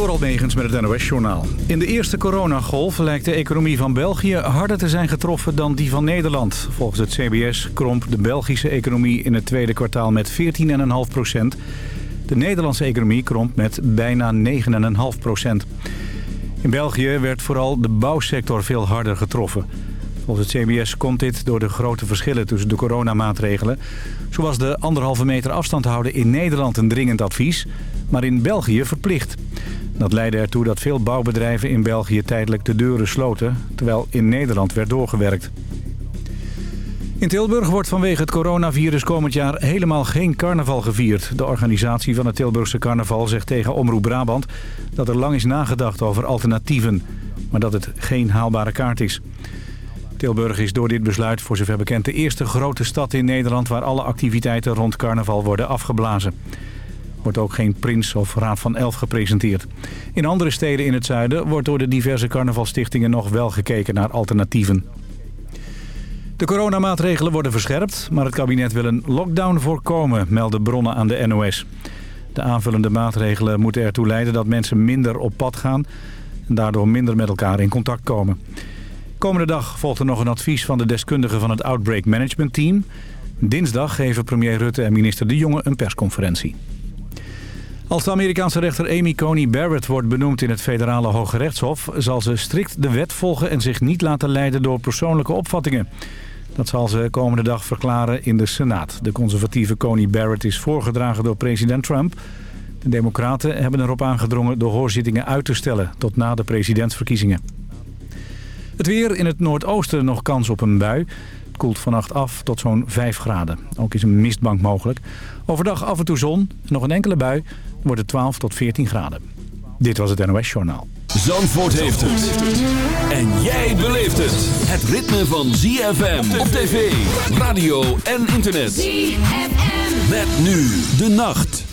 Door Almegens met het NOS-journaal. In de eerste coronagolf lijkt de economie van België harder te zijn getroffen dan die van Nederland. Volgens het CBS kromp de Belgische economie in het tweede kwartaal met 14,5 procent. De Nederlandse economie kromp met bijna 9,5 procent. In België werd vooral de bouwsector veel harder getroffen. Volgens het CBS komt dit door de grote verschillen tussen de coronamaatregelen. Zo was de anderhalve meter afstand houden in Nederland een dringend advies, maar in België verplicht. Dat leidde ertoe dat veel bouwbedrijven in België tijdelijk de deuren sloten, terwijl in Nederland werd doorgewerkt. In Tilburg wordt vanwege het coronavirus komend jaar helemaal geen carnaval gevierd. De organisatie van het Tilburgse carnaval zegt tegen Omroep Brabant dat er lang is nagedacht over alternatieven, maar dat het geen haalbare kaart is. Tilburg is door dit besluit voor zover bekend de eerste grote stad in Nederland... waar alle activiteiten rond carnaval worden afgeblazen. Wordt ook geen prins of raad van elf gepresenteerd. In andere steden in het zuiden wordt door de diverse carnavalstichtingen nog wel gekeken naar alternatieven. De coronamaatregelen worden verscherpt, maar het kabinet wil een lockdown voorkomen, melden bronnen aan de NOS. De aanvullende maatregelen moeten ertoe leiden dat mensen minder op pad gaan en daardoor minder met elkaar in contact komen. Komende dag volgt er nog een advies van de deskundigen van het Outbreak Management Team. Dinsdag geven premier Rutte en minister De Jonge een persconferentie. Als de Amerikaanse rechter Amy Coney Barrett wordt benoemd in het federale Hoge Rechtshof... zal ze strikt de wet volgen en zich niet laten leiden door persoonlijke opvattingen. Dat zal ze komende dag verklaren in de Senaat. De conservatieve Coney Barrett is voorgedragen door president Trump. De democraten hebben erop aangedrongen de hoorzittingen uit te stellen tot na de presidentsverkiezingen. Het weer in het noordoosten nog kans op een bui. Koelt vannacht af tot zo'n 5 graden. Ook is een mistbank mogelijk. Overdag af en toe zon. Nog een enkele bui. Wordt het 12 tot 14 graden. Dit was het NOS Journaal. Zandvoort heeft het. En jij beleeft het. Het ritme van ZFM op tv, radio en internet. ZFM. Met nu de nacht.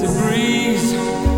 It's a breeze.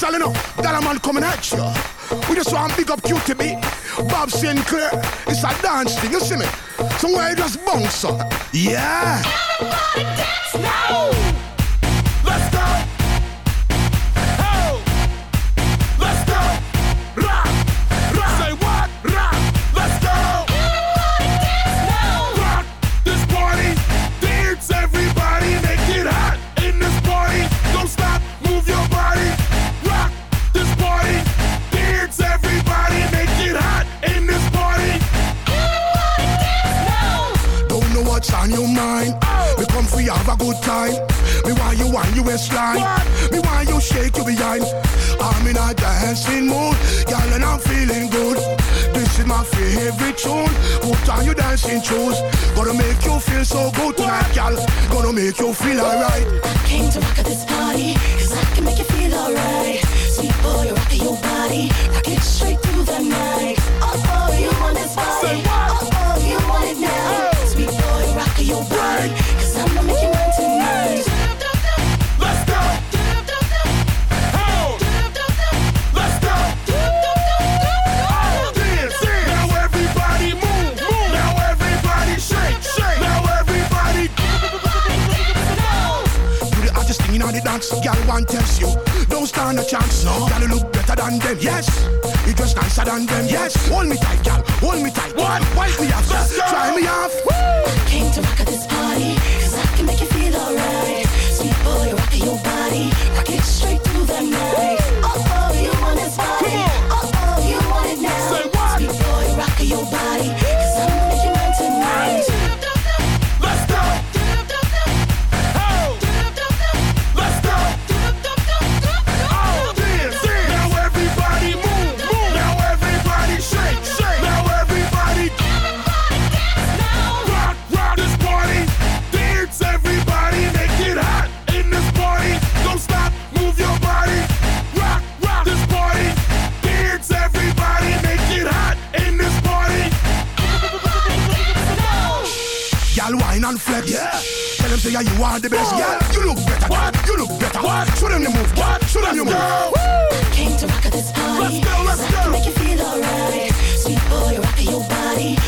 Dance all enough. That man coming at you. We just want big up QTB. Bob Sinclair. It's a dance thing, you see me? Somewhere you just bounce up. Yeah. Everybody dance now. Waistline. Me want you shake you behind. I'm in a dancing mood, girl, and I'm feeling good. This is my favorite tune. Put on your dancing shoes. Gonna make you feel so good tonight, girl. Gonna make you feel alright. I came to rock at this party, cause I can make you feel alright. Sweet boy, rock your body. Rock it straight through the night. Girl, one tells you, don't stand a chance. No, girl, you look better than them. Yes, you dress nicer than them. Yes, hold me tight, girl, hold me tight. One. Wipe me off, try me off. Woo! Came to rock at this party, cause I can make you feel alright. Sweet boy, rock your body. Rock it straight through the night. Yeah, you are the best. Yeah. You look better. What? You look better. What? Show them you move. What? Show them you move. Came to rock at this party. Let's go, let's cause I go. make you feel alright. Sweet boy, rock your body.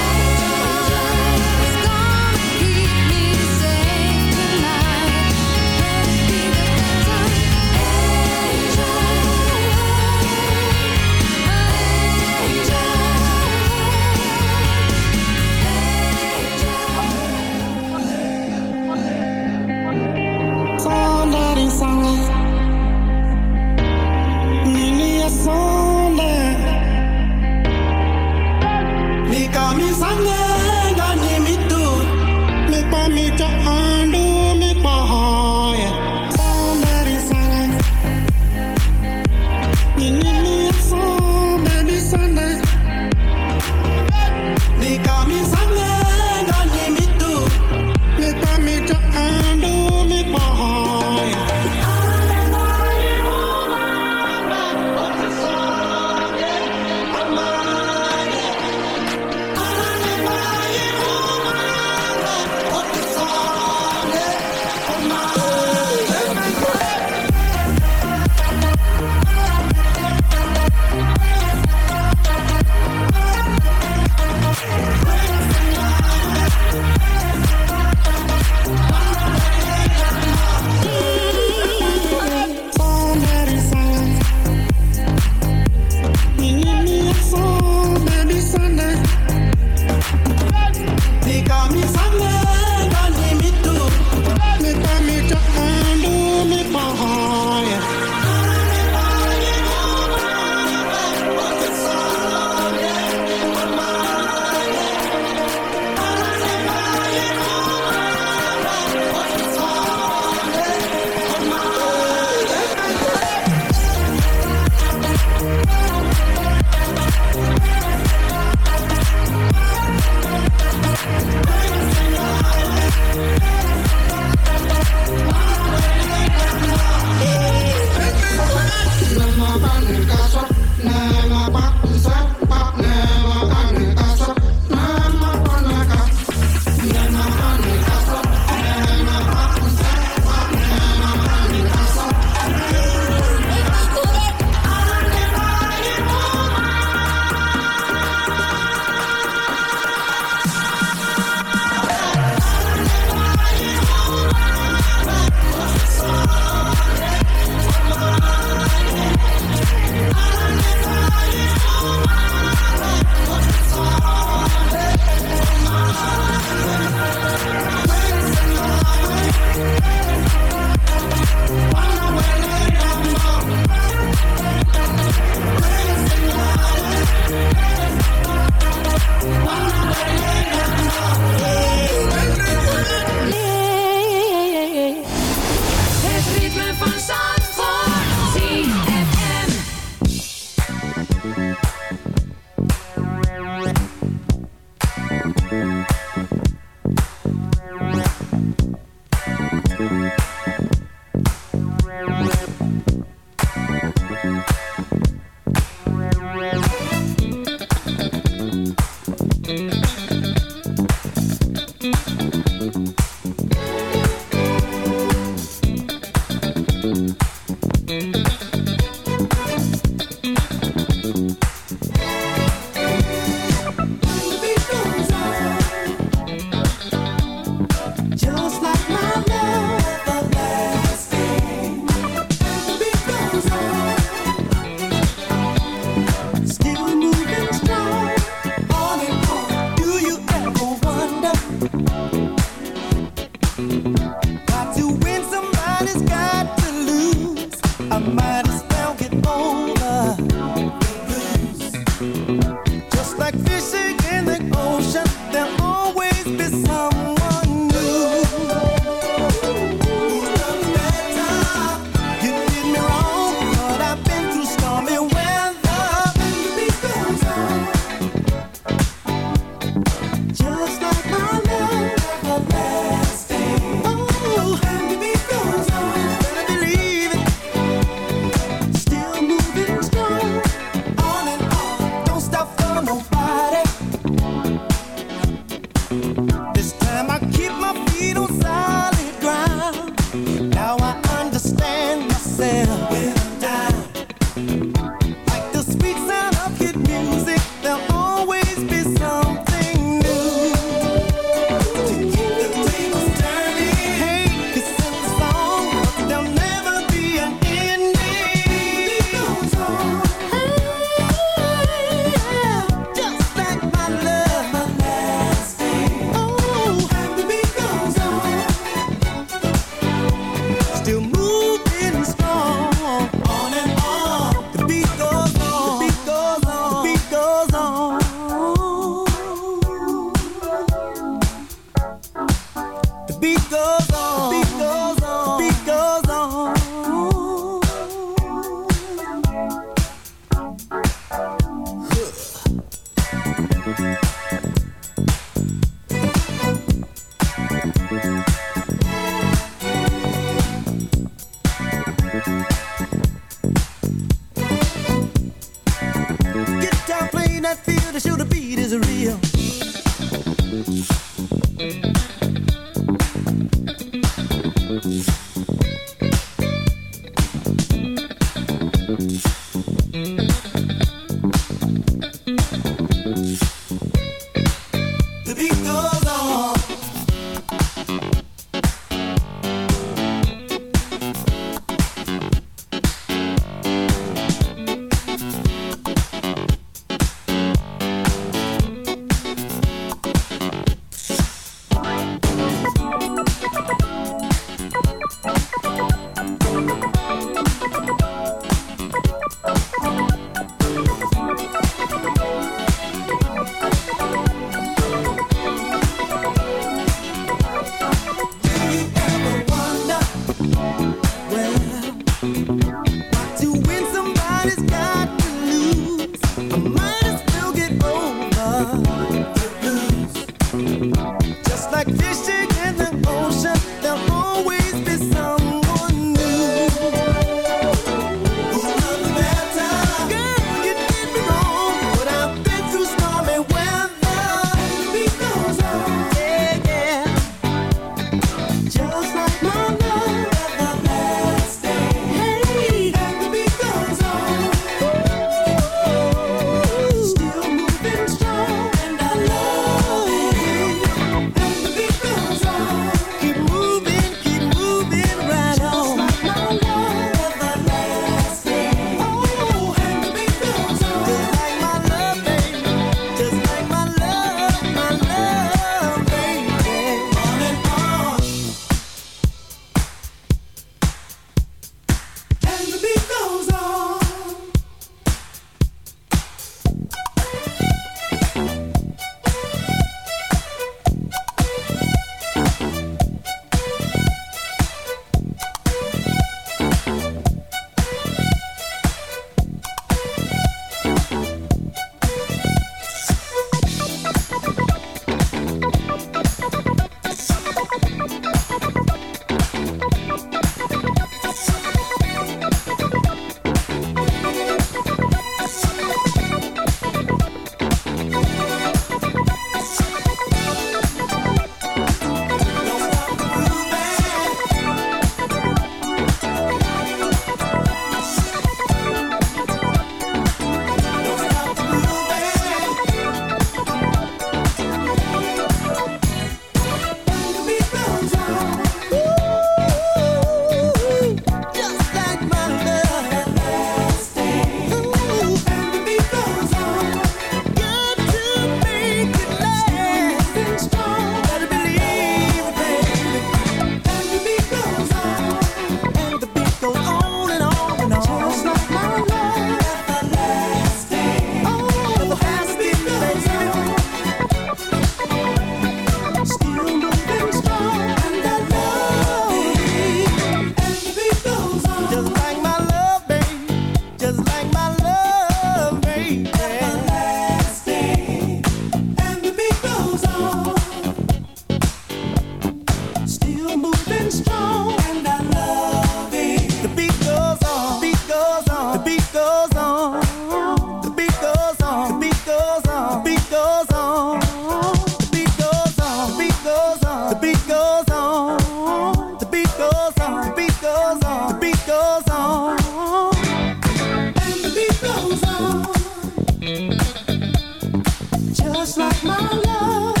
Just like my love,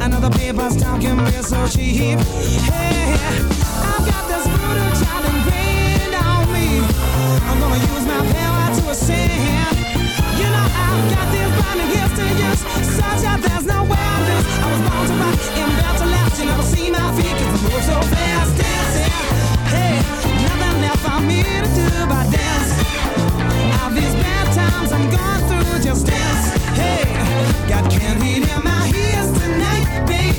Another paper's talking me so cheap. Hey, I've got this voodoo child ingrained on me. I'm gonna use my power to ascend. You know I've got these blinding gifts to use, such that there's no way I'm. I was born to rock and built to last. You never see my feet 'cause I move so fast, dancing. Hey, nothing left for me to do but dance. These bad times I'm going through, just dance. Hey, got candy in my ears tonight, baby.